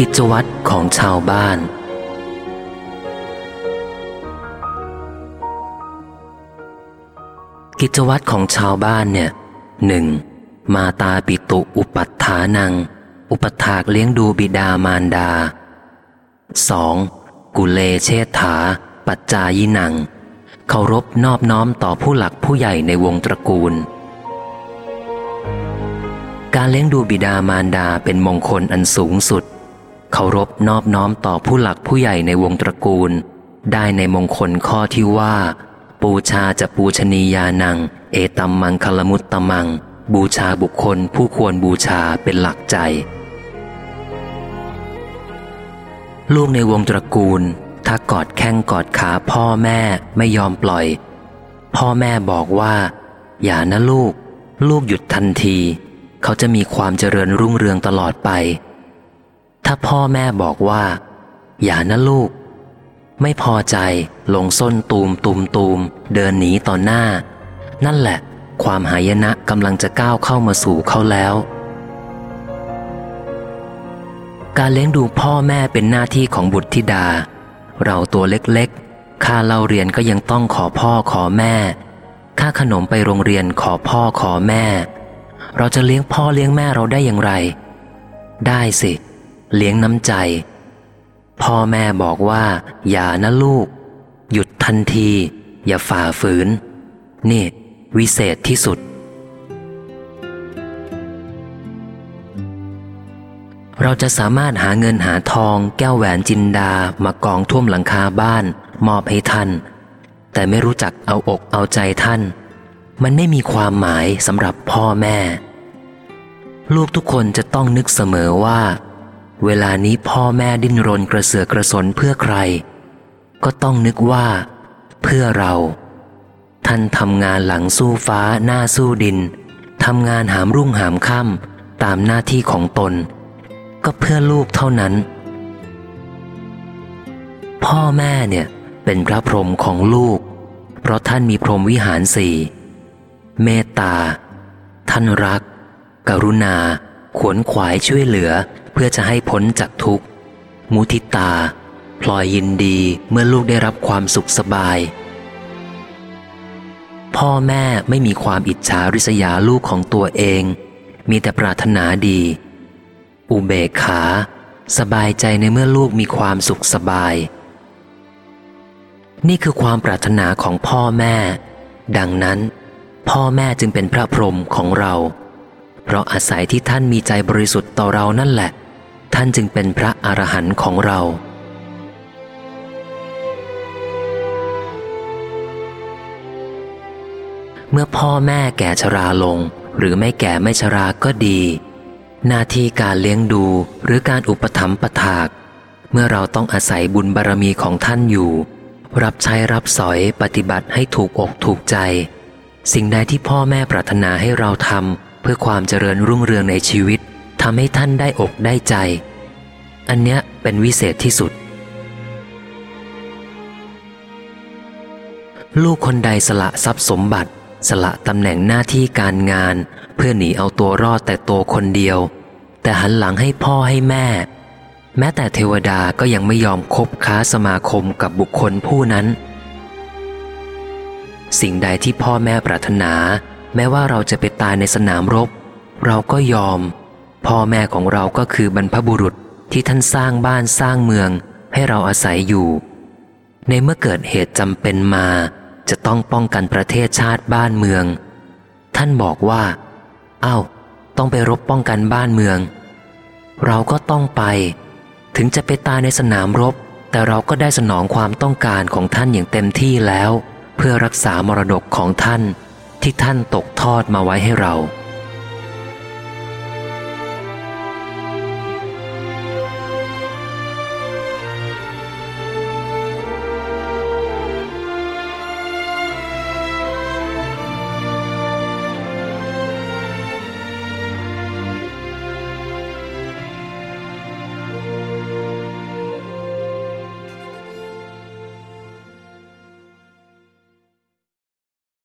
กิจวัตรของชาวบ้าน กิจวัตรของชาวบ้านเนี่ยหนึ่งมาตาปิตุอุปัฏฐานัง อุปถากเลี้ยงดูบิดามารดา 2. กุเลเชษฐา ปัจจายินัง เคารพนอบน้อมต่อผู้หลักผู้ใหญ่ในวงตระกูล การเลี้ยงดูบิดามารดาเป็นมงคลอันสูงสุด เคารพนอบน้อมต่อผู้หลักผู้ใหญ่ในวงตระกูล ได้ในมงคลข้อที่ว่า ปูชาจะปูชนียานัง เอตัมมังคลมุตตมัง บูชาบุคคลผู้ควรบูชาเป็นหลักใจ ลูกในวงตระกูล ถ้ากอดแข้งกอดขาพ่อแม่ไม่ยอมปล่อย พ่อแม่บอกว่า อย่านะลูก ลูกหยุดทันที เขาจะมีความเจริญรุ่งเรืองตลอดไป ถ้าพ่อแม่บอกว่า อย่านะลูก ไม่พอใจลงส้นตูมตูมตูมเดินหนีต่อหน้า นั่นแหละ ความหายนะกำลังจะก้าวเข้ามาสู่เขาแล้ว การเลี้ยงดูพ่อแม่เป็นหน้าที่ของบุตรธิดา เราตัวเล็กๆ ค่าเล่าเรียนก็ยังต้องขอพ่อขอแม่ ค่าขนมไปโรงเรียนขอพ่อขอแม่ เราจะเลี้ยงพ่อเลี้ยงแม่เราได้อย่างไร ได้สิเเลี้ยงน้ำใจ พ่อแม่บอกว่า อย่านะลูก หยุดทันที อย่าฝ่าฝืน นี่ วิเศษที่สุด เราจะสามารถหาเงินหาทองแก้วแหวนจินดามากองท่วมหลังคาบ้าน มอบให้ท่าน แต่ไม่รู้จักเอาอกเอาใจท่าน มันไม่มีความหมายสำหรับพ่อแม่ ลูกทุกคนจะต้องนึกเสมอว่า เวลานี้พ่อแม่ดิ้นรนกระเสือกกระสนเพื่อใคร ก็ต้องนึกว่า เพื่อเรา ท่านทำงานหลังสู้ฟ้าหน้าสู้ดินทำงานหามรุ่งหามค่ำตามหน้าที่ของตน ก็เพื่อลูกเท่านั้น พ่อแม่เนี่ยเป็นพระพรหมของลูก เพราะท่านมีพรหมวิหารสี่เมตตา ท่านรัก กรุณา ขวนขวายช่วยเหลือเพื่อจะให้พ้นจากทุกข์ มุทิตา พลอยยินดีเมื่อลูกได้รับความสุขสบาย พ่อแม่ไม่มีความอิจฉาริษยาลูกของตัวเอง มีแต่ปรารถนาดี อุเบกขา สบายใจในเมื่อลูกมีความสุขสบาย นี่คือความปรารถนาของพ่อแม่ ดังนั้น พ่อแม่จึงเป็นพระพรหมของเรา เพราะอาศัยที่ท่านมีใจบริสุทธิ์ต่อเรานั่นแหละ ท่านจึงเป็นพระอรหันต์ของเรา เมื่อพ่อแม่แก่ชราลง หรือไม่แก่ไม่ชราก็ดี หน้าที่การเลี้ยงดูหรือการอุปถัมภ์ประทาก เมื่อเราต้องอาศัยบุญบารรมีของท่านอยู่ รับใช้รับสอยปฏิบัติให้ถูกอกถูกใจ สิ่งใดที่พ่อแม่ปรารถนาให้เราทำ เพื่อความเจริญรุ่งเรืองในชีวิตทำให้ท่านได้อกได้ใจ อันเนี้ยเป็นวิเศษที่สุด ลูกคนใดสละทรัพย์สมบัติ สละตำแหน่งหน้าที่การงาน เพื่อหนีเอาตัวรอดแต่ตัวคนเดียว แต่หันหลังให้พ่อให้แม่ แม้แต่เทวดาก็ยังไม่ยอมคบค้าสมาคมกับบุคคลผู้นั้น สิ่งใดที่พ่อแม่ปรารถนา แม้ว่าเราจะไปตายในสนามรบ เราก็ยอม พ่อแม่ของเราก็คือบรรพบุรุษที่ท่านสร้างบ้านสร้างเมือง ให้เราอาศัยอยู่ ในเมื่อเกิดเหตุจำเป็นมา จะต้องป้องกันประเทศชาติบ้านเมือง ท่านบอกว่า เอา้า ต้องไปรบป้องกันบ้านเมือง เราก็ต้องไป ถึงจะไปตายในสนามรบ แต่เราก็ได้สนองความต้องการของท่านอย่างเต็มที่แล้ว เพื่อรักษามรดกของท่าน ที่ท่านตกทอดมาไว้ให้เรา